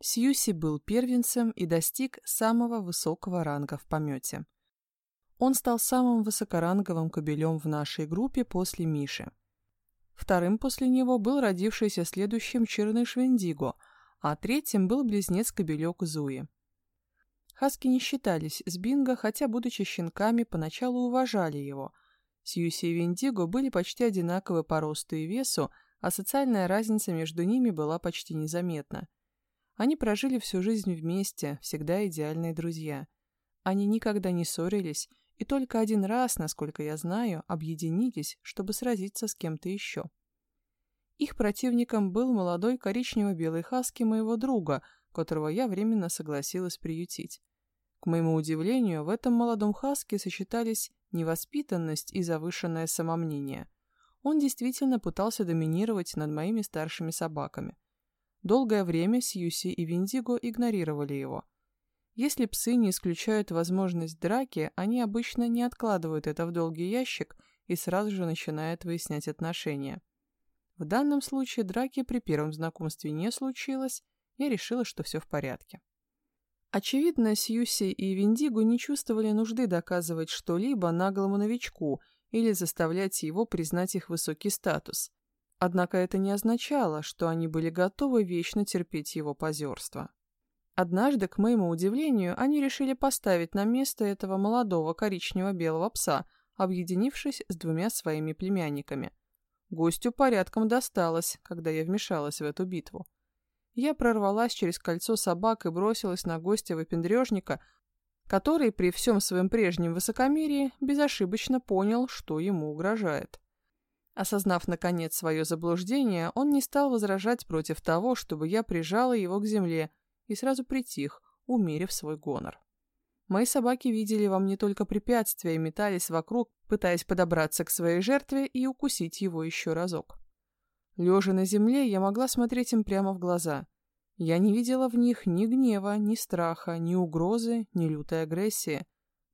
Сьюси был первенцем и достиг самого высокого ранга в помете. Он стал самым высокоранговым кобелем в нашей группе после Миши. Вторым после него был родившийся следующим Черныш Вендиго, а третьим был близнец-кобелек Зуи. Хаски не считались с Бинго, хотя, будучи щенками, поначалу уважали его. Сьюси и Вендиго были почти одинаковы по росту и весу, а социальная разница между ними была почти незаметна. Они прожили всю жизнь вместе, всегда идеальные друзья. Они никогда не ссорились и только один раз, насколько я знаю, объединились, чтобы сразиться с кем-то еще. Их противником был молодой коричнево-белый хаски моего друга, которого я временно согласилась приютить. К моему удивлению, в этом молодом хаске сочетались невоспитанность и завышенное самомнение. Он действительно пытался доминировать над моими старшими собаками. Долгое время Сьюси и Виндиго игнорировали его – если псы не исключают возможность драки, они обычно не откладывают это в долгий ящик и сразу же начинают выяснять отношения. В данном случае драки при первом знакомстве не случилось, я решила, что все в порядке. Очевидно, Сьюси и Виндигу не чувствовали нужды доказывать что-либо наглому новичку или заставлять его признать их высокий статус. Однако это не означало, что они были готовы вечно терпеть его позерство. Однажды, к моему удивлению, они решили поставить на место этого молодого коричнево-белого пса, объединившись с двумя своими племянниками. Гостю порядком досталось, когда я вмешалась в эту битву. Я прорвалась через кольцо собак и бросилась на гостя выпендрежника, который при всем своем прежнем высокомерии безошибочно понял, что ему угрожает. Осознав, наконец, свое заблуждение, он не стал возражать против того, чтобы я прижала его к земле, и сразу притих, умерив свой гонор. Мои собаки видели во мне только препятствия и метались вокруг, пытаясь подобраться к своей жертве и укусить его еще разок. Лежа на земле, я могла смотреть им прямо в глаза. Я не видела в них ни гнева, ни страха, ни угрозы, ни лютой агрессии,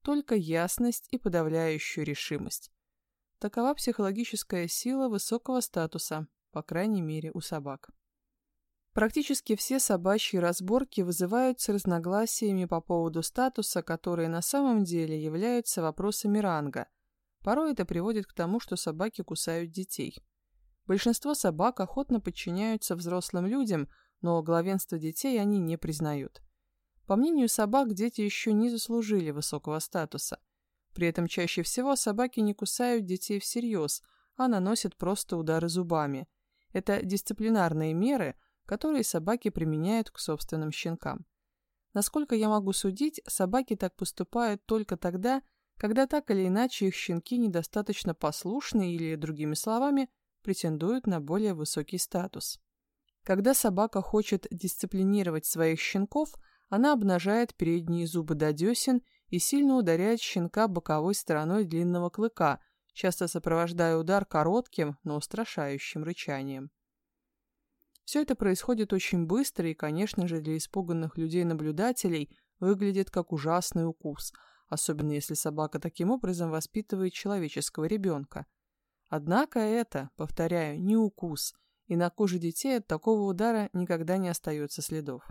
только ясность и подавляющую решимость. Такова психологическая сила высокого статуса, по крайней мере, у собак. Практически все собачьи разборки вызываются разногласиями по поводу статуса, которые на самом деле являются вопросами ранга. Порой это приводит к тому, что собаки кусают детей. Большинство собак охотно подчиняются взрослым людям, но главенство детей они не признают. По мнению собак, дети еще не заслужили высокого статуса. При этом чаще всего собаки не кусают детей всерьез, а наносят просто удары зубами. Это дисциплинарные меры – которые собаки применяют к собственным щенкам. Насколько я могу судить, собаки так поступают только тогда, когда так или иначе их щенки недостаточно послушны или, другими словами, претендуют на более высокий статус. Когда собака хочет дисциплинировать своих щенков, она обнажает передние зубы до десен и сильно ударяет щенка боковой стороной длинного клыка, часто сопровождая удар коротким, но устрашающим рычанием. Все это происходит очень быстро и, конечно же, для испуганных людей-наблюдателей выглядит как ужасный укус, особенно если собака таким образом воспитывает человеческого ребенка. Однако это, повторяю, не укус, и на коже детей от такого удара никогда не остается следов.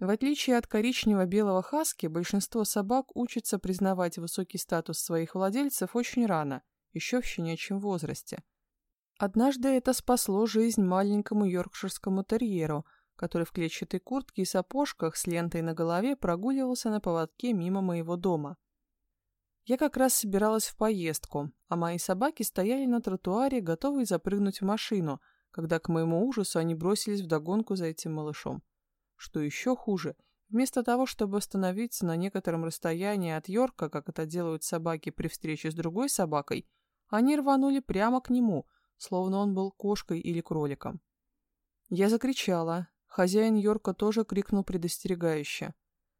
В отличие от коричнево-белого хаски, большинство собак учатся признавать высокий статус своих владельцев очень рано, еще в щенячьем возрасте – Однажды это спасло жизнь маленькому йоркширскому терьеру, который в клетчатой куртке и сапожках с лентой на голове прогуливался на поводке мимо моего дома. Я как раз собиралась в поездку, а мои собаки стояли на тротуаре, готовые запрыгнуть в машину, когда к моему ужасу они бросились вдогонку за этим малышом. Что еще хуже, вместо того, чтобы остановиться на некотором расстоянии от Йорка, как это делают собаки при встрече с другой собакой, они рванули прямо к нему – словно он был кошкой или кроликом. Я закричала. Хозяин Йорка тоже крикнул предостерегающе.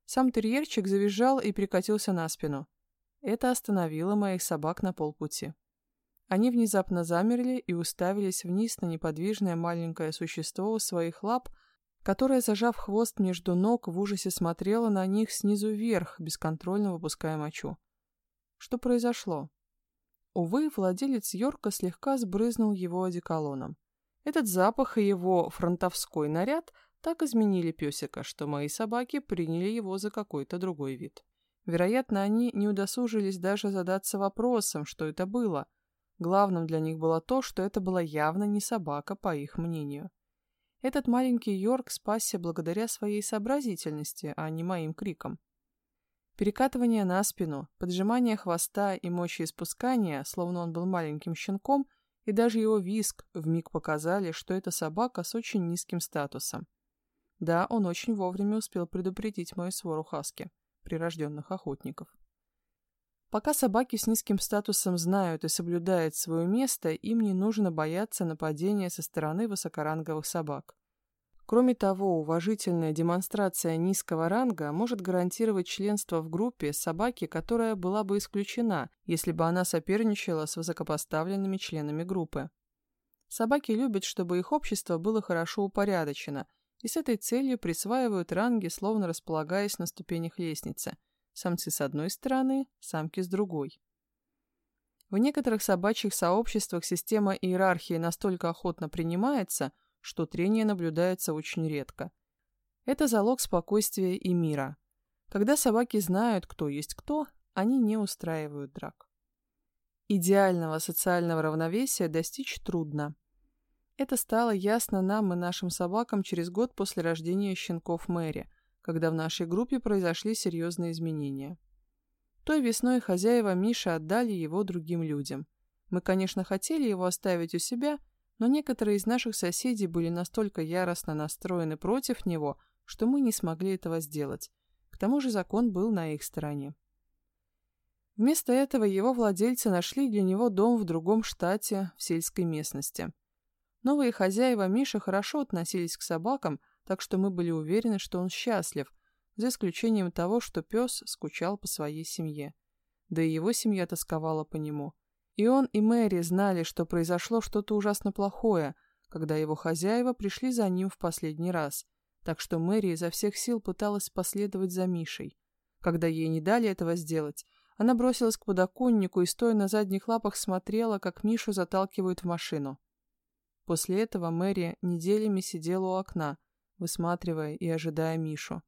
Сам терьерчик завизжал и прикатился на спину. Это остановило моих собак на полпути. Они внезапно замерли и уставились вниз на неподвижное маленькое существо у своих лап, которое, зажав хвост между ног, в ужасе смотрело на них снизу вверх, бесконтрольно выпуская мочу. Что произошло? Увы, владелец Йорка слегка сбрызнул его одеколоном. Этот запах и его фронтовской наряд так изменили песика, что мои собаки приняли его за какой-то другой вид. Вероятно, они не удосужились даже задаться вопросом, что это было. Главным для них было то, что это была явно не собака, по их мнению. Этот маленький Йорк спасся благодаря своей сообразительности, а не моим крикам. Перекатывание на спину, поджимание хвоста и мочеиспускание, словно он был маленьким щенком, и даже его виск вмиг показали, что это собака с очень низким статусом. Да, он очень вовремя успел предупредить мою свору Хаски, прирожденных охотников. Пока собаки с низким статусом знают и соблюдают свое место, им не нужно бояться нападения со стороны высокоранговых собак. Кроме того, уважительная демонстрация низкого ранга может гарантировать членство в группе собаки, которая была бы исключена, если бы она соперничала с высокопоставленными членами группы. Собаки любят, чтобы их общество было хорошо упорядочено – и с этой целью присваивают ранги, словно располагаясь на ступенях лестницы. Самцы с одной стороны, самки с другой. В некоторых собачьих сообществах система иерархии настолько охотно принимается, что трение наблюдается очень редко. Это залог спокойствия и мира. Когда собаки знают, кто есть кто, они не устраивают драк. Идеального социального равновесия достичь трудно. Это стало ясно нам и нашим собакам через год после рождения щенков Мэри, когда в нашей группе произошли серьезные изменения. Той весной хозяева Миши отдали его другим людям. Мы, конечно, хотели его оставить у себя, но некоторые из наших соседей были настолько яростно настроены против него, что мы не смогли этого сделать. К тому же закон был на их стороне. Вместо этого его владельцы нашли для него дом в другом штате, в сельской местности. Новые хозяева Миши хорошо относились к собакам, так что мы были уверены, что он счастлив, за исключением того, что пес скучал по своей семье. Да и его семья тосковала по нему. И он, и Мэри знали, что произошло что-то ужасно плохое, когда его хозяева пришли за ним в последний раз, так что Мэри изо всех сил пыталась последовать за Мишей. Когда ей не дали этого сделать, она бросилась к подоконнику и, стоя на задних лапах, смотрела, как Мишу заталкивают в машину. После этого Мэри неделями сидела у окна, высматривая и ожидая Мишу.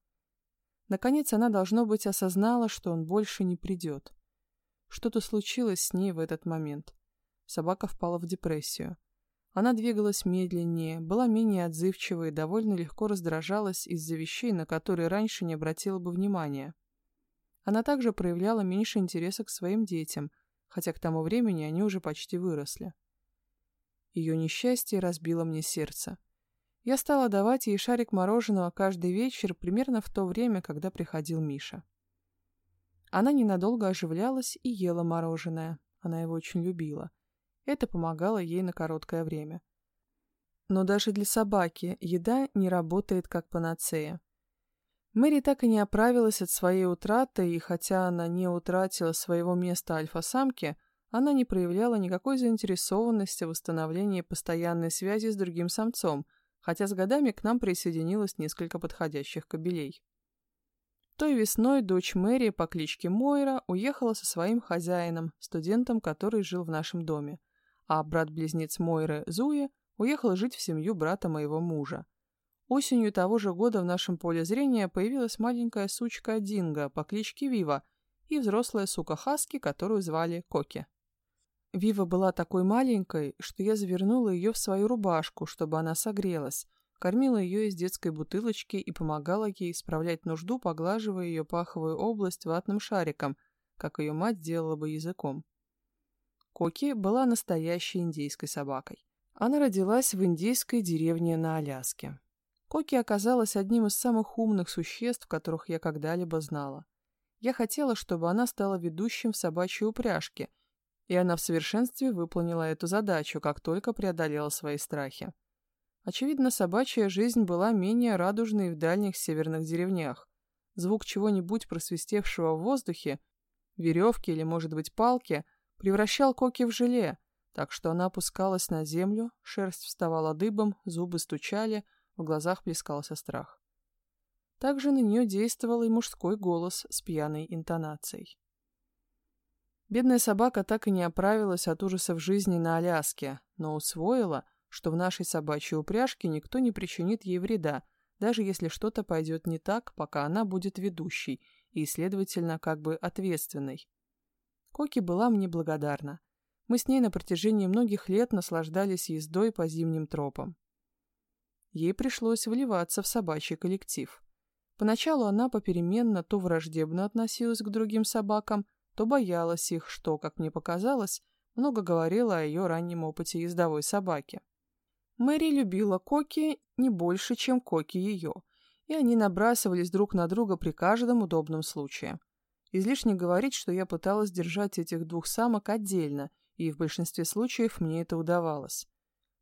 Наконец она, должно быть, осознала, что он больше не придет. Что-то случилось с ней в этот момент. Собака впала в депрессию. Она двигалась медленнее, была менее отзывчивой и довольно легко раздражалась из-за вещей, на которые раньше не обратила бы внимания. Она также проявляла меньше интереса к своим детям, хотя к тому времени они уже почти выросли. Ее несчастье разбило мне сердце. Я стала давать ей шарик мороженого каждый вечер примерно в то время, когда приходил Миша. Она ненадолго оживлялась и ела мороженое. Она его очень любила. Это помогало ей на короткое время. Но даже для собаки еда не работает как панацея. Мэри так и не оправилась от своей утраты, и хотя она не утратила своего места альфа-самки, она не проявляла никакой заинтересованности в восстановлении постоянной связи с другим самцом, хотя с годами к нам присоединилось несколько подходящих кобелей. Той весной дочь Мэри по кличке Мойра уехала со своим хозяином, студентом, который жил в нашем доме, а брат-близнец Мойры, Зуи, уехал жить в семью брата моего мужа. Осенью того же года в нашем поле зрения появилась маленькая сучка Динго по кличке Вива и взрослая сука Хаски, которую звали Коки. Вива была такой маленькой, что я завернула ее в свою рубашку, чтобы она согрелась, кормила ее из детской бутылочки и помогала ей исправлять нужду, поглаживая ее паховую область ватным шариком, как ее мать делала бы языком. Коки была настоящей индейской собакой. Она родилась в индейской деревне на Аляске. Коки оказалась одним из самых умных существ, которых я когда-либо знала. Я хотела, чтобы она стала ведущим в собачьей упряжке – и она в совершенстве выполнила эту задачу, как только преодолела свои страхи. Очевидно, собачья жизнь была менее радужной в дальних северных деревнях. Звук чего-нибудь просвистевшего в воздухе, веревки или, может быть, палки, превращал Коки в желе, так что она опускалась на землю, шерсть вставала дыбом, зубы стучали, в глазах плескался страх. Также на нее действовал и мужской голос с пьяной интонацией. Бедная собака так и не оправилась от ужасов жизни на Аляске, но усвоила, что в нашей собачьей упряжке никто не причинит ей вреда, даже если что-то пойдет не так, пока она будет ведущей и, следовательно, как бы ответственной. Коки была мне благодарна. Мы с ней на протяжении многих лет наслаждались ездой по зимним тропам. Ей пришлось вливаться в собачий коллектив. Поначалу она попеременно то враждебно относилась к другим собакам, то боялась их, что, как мне показалось, много говорила о ее раннем опыте ездовой собаки. Мэри любила Коки не больше, чем Коки ее, и они набрасывались друг на друга при каждом удобном случае. Излишне говорить, что я пыталась держать этих двух самок отдельно, и в большинстве случаев мне это удавалось.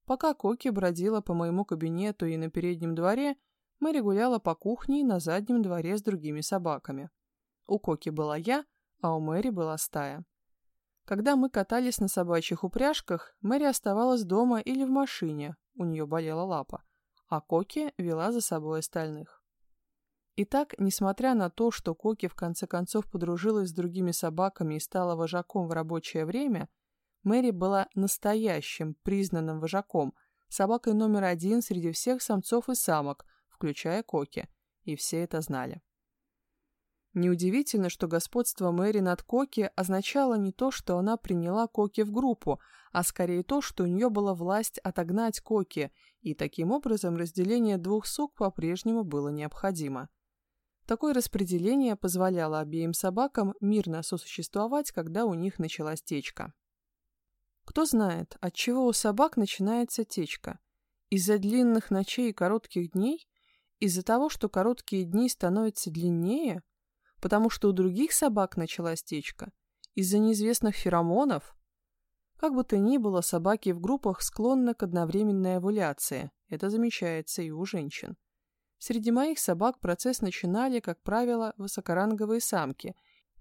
Пока Коки бродила по моему кабинету и на переднем дворе, Мэри гуляла по кухне и на заднем дворе с другими собаками. У Коки была я, а у Мэри была стая. Когда мы катались на собачьих упряжках, Мэри оставалась дома или в машине, у нее болела лапа, а Коки вела за собой остальных. Итак, несмотря на то, что Коки в конце концов подружилась с другими собаками и стала вожаком в рабочее время, Мэри была настоящим, признанным вожаком, собакой номер один среди всех самцов и самок, включая Коки, и все это знали. Неудивительно, что господство Мэри над Коки означало не то, что она приняла Коки в группу, а скорее то, что у нее была власть отогнать Коки, и таким образом разделение двух сук по-прежнему было необходимо. Такое распределение позволяло обеим собакам мирно сосуществовать, когда у них началась течка. Кто знает, от чего у собак начинается течка? Из-за длинных ночей и коротких дней? Из-за того, что короткие дни становятся длиннее? Потому что у других собак началась течка? Из-за неизвестных феромонов? Как бы то ни было, собаки в группах склонны к одновременной овуляции. Это замечается и у женщин. Среди моих собак процесс начинали, как правило, высокоранговые самки,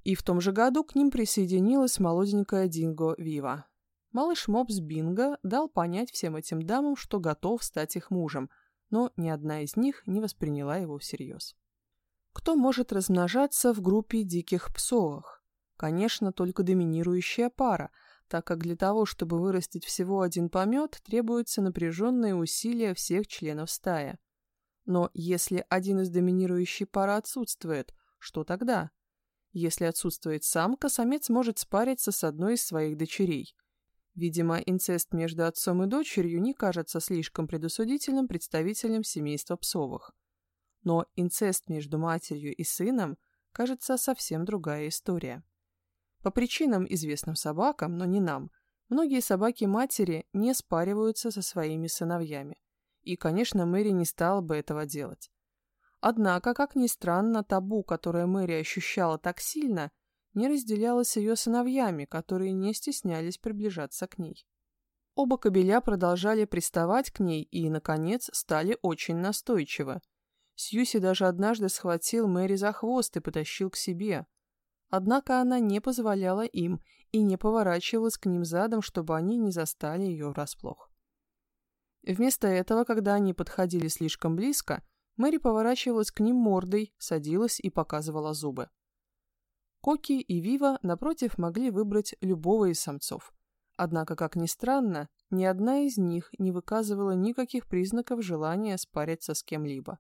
и в том же году к ним присоединилась молоденькая динго Вива. Малыш Мопс Бинго дал понять всем этим дамам, что готов стать их мужем, но ни одна из них не восприняла его всерьез. Кто может размножаться в группе диких псовых? Конечно, только доминирующая пара, так как для того, чтобы вырастить всего один помет, требуются напряженные усилия всех членов стаи. Но если один из доминирующей пары отсутствует, что тогда? Если отсутствует самка, самец может спариться с одной из своих дочерей. Видимо, инцест между отцом и дочерью не кажется слишком предусудительным представителем семейства псовых. Но инцест между матерью и сыном кажется совсем другая история. По причинам, известным собакам, но не нам, многие собаки-матери не спариваются со своими сыновьями. И, конечно, Мэри не стала бы этого делать. Однако, как ни странно, табу, которое Мэри ощущала так сильно, не разделялось ее сыновьями, которые не стеснялись приближаться к ней. Оба кобеля продолжали приставать к ней и, наконец, стали очень настойчивы. Сьюси даже однажды схватил Мэри за хвост и потащил к себе. Однако она не позволяла им и не поворачивалась к ним задом, чтобы они не застали ее врасплох. Вместо этого, когда они подходили слишком близко, Мэри поворачивалась к ним мордой, садилась и показывала зубы. Коки и Вива, напротив, могли выбрать любого из самцов. Однако, как ни странно, ни одна из них не выказывала никаких признаков желания спариться с кем-либо.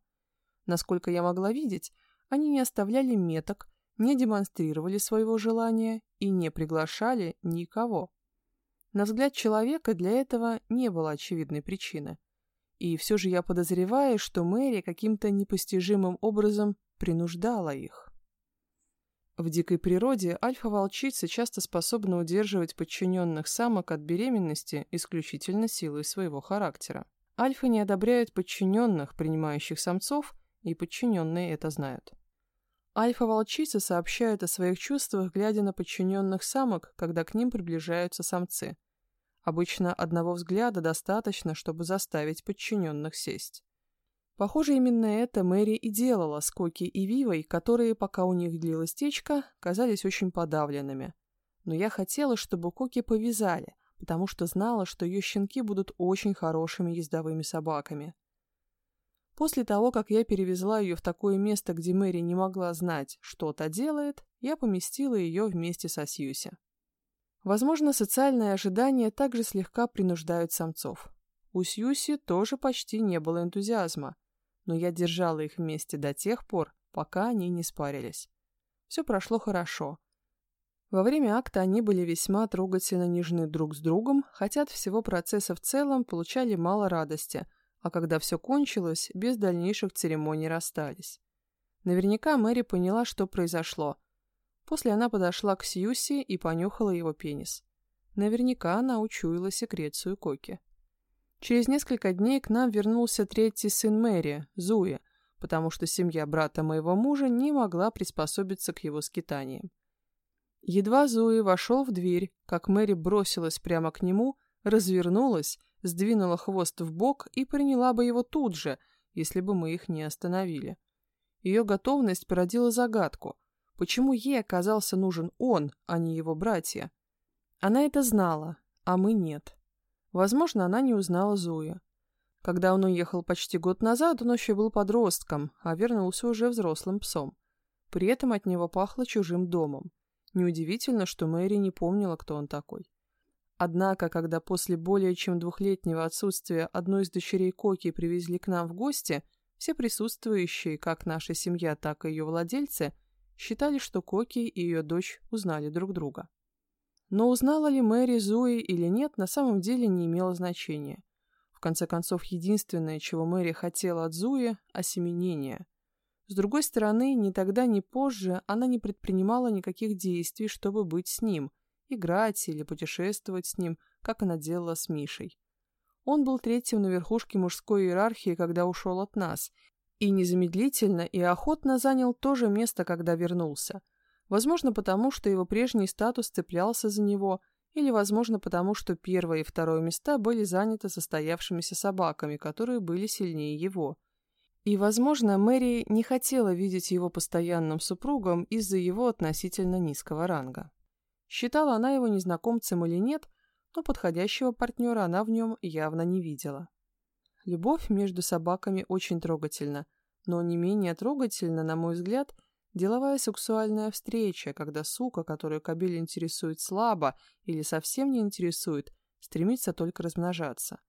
Насколько я могла видеть, они не оставляли меток, не демонстрировали своего желания и не приглашали никого. На взгляд человека для этого не было очевидной причины. И все же я подозреваю, что Мэри каким-то непостижимым образом принуждала их. В дикой природе альфа-волчицы часто способны удерживать подчиненных самок от беременности исключительно силой своего характера. Альфы не одобряют подчиненных, принимающих самцов, и подчиненные это знают. Альфа-волчицы сообщают о своих чувствах, глядя на подчиненных самок, когда к ним приближаются самцы. Обычно одного взгляда достаточно, чтобы заставить подчиненных сесть. Похоже, именно это Мэри и делала с Коки и Вивой, которые, пока у них длилась течка, казались очень подавленными. Но я хотела, чтобы Коки повязали, потому что знала, что ее щенки будут очень хорошими ездовыми собаками. После того, как я перевезла ее в такое место, где Мэри не могла знать, что та делает, я поместила ее вместе со Сьюси. Возможно, социальные ожидания также слегка принуждают самцов. У Сьюси тоже почти не было энтузиазма, но я держала их вместе до тех пор, пока они не спарились. Все прошло хорошо. Во время акта они были весьма трогательно нежны друг с другом, хотя от всего процесса в целом получали мало радости, а когда все кончилось, без дальнейших церемоний расстались. Наверняка Мэри поняла, что произошло. После она подошла к Сьюси и понюхала его пенис. Наверняка она учуяла секрецию Коки. Через несколько дней к нам вернулся третий сын Мэри, Зуи, потому что семья брата моего мужа не могла приспособиться к его скитаниям. Едва Зуи вошел в дверь, как Мэри бросилась прямо к нему, развернулась, сдвинула хвост в бок и приняла бы его тут же, если бы мы их не остановили. Ее готовность породила загадку, почему ей оказался нужен он, а не его братья. Она это знала, а мы нет. Возможно, она не узнала Зуя. Когда он уехал почти год назад, он еще был подростком, а вернулся уже взрослым псом. При этом от него пахло чужим домом. Неудивительно, что Мэри не помнила, кто он такой. Однако, когда после более чем двухлетнего отсутствия одной из дочерей Коки привезли к нам в гости, все присутствующие, как наша семья, так и ее владельцы, считали, что Коки и ее дочь узнали друг друга. Но узнала ли Мэри Зои или нет, на самом деле не имело значения. В конце концов, единственное, чего Мэри хотела от Зуи – осеменение. С другой стороны, ни тогда, ни позже она не предпринимала никаких действий, чтобы быть с ним, играть или путешествовать с ним, как она делала с Мишей. Он был третьим на верхушке мужской иерархии, когда ушел от нас, и незамедлительно и охотно занял то же место, когда вернулся – Возможно, потому что его прежний статус цеплялся за него, или, возможно, потому что первое и второе места были заняты состоявшимися собаками, которые были сильнее его. И, возможно, Мэри не хотела видеть его постоянным супругом из-за его относительно низкого ранга. Считала она его незнакомцем или нет, но подходящего партнера она в нем явно не видела. Любовь между собаками очень трогательна, но не менее трогательна, на мой взгляд, – Деловая сексуальная встреча, когда сука, которую кобель интересует слабо или совсем не интересует, стремится только размножаться.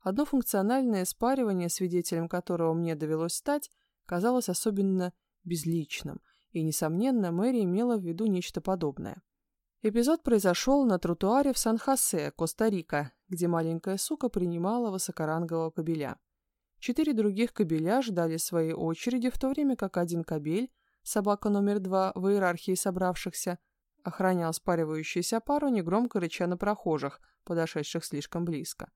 Одно функциональное спаривание, свидетелем которого мне довелось стать, казалось особенно безличным, и, несомненно, Мэри имела в виду нечто подобное. Эпизод произошел на тротуаре в Сан-Хосе, Коста-Рика, где маленькая сука принимала высокорангового кобеля. Четыре других кобеля ждали своей очереди, в то время как один кобель собака номер два в иерархии собравшихся, охранял спаривающуюся пару, негромко рыча на прохожих, подошедших слишком близко.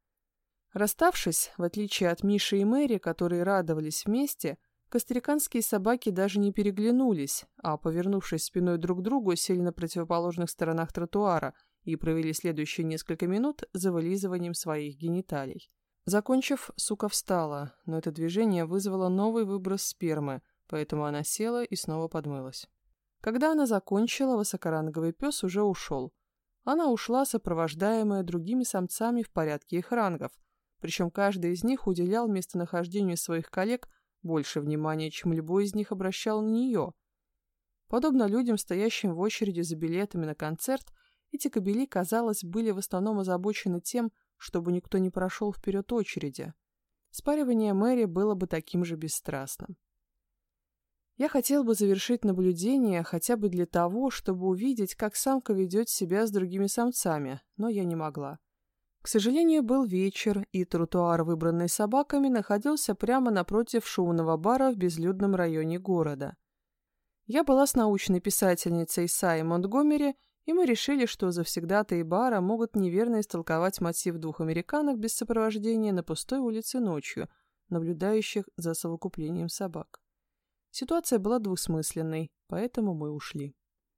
Расставшись, в отличие от Миши и Мэри, которые радовались вместе, костриканские собаки даже не переглянулись, а, повернувшись спиной друг к другу, сели на противоположных сторонах тротуара и провели следующие несколько минут за вылизыванием своих гениталий. Закончив, сука встала, но это движение вызвало новый выброс спермы, поэтому она села и снова подмылась. Когда она закончила, высокоранговый пес уже ушел. Она ушла, сопровождаемая другими самцами в порядке их рангов, причем каждый из них уделял местонахождению своих коллег больше внимания, чем любой из них обращал на нее. Подобно людям, стоящим в очереди за билетами на концерт, эти кобели, казалось, были в основном озабочены тем, чтобы никто не прошел вперед очереди. Спаривание Мэри было бы таким же бесстрастным. Я хотел бы завершить наблюдение хотя бы для того, чтобы увидеть, как самка ведет себя с другими самцами, но я не могла. К сожалению, был вечер, и тротуар, выбранный собаками, находился прямо напротив шумного бара в безлюдном районе города. Я была с научной писательницей Сай Монтгомери, и мы решили, что завсегдатые бара могут неверно истолковать мотив двух американок без сопровождения на пустой улице ночью, наблюдающих за совокуплением собак. Ситуация была двусмысленной, поэтому мы ушли.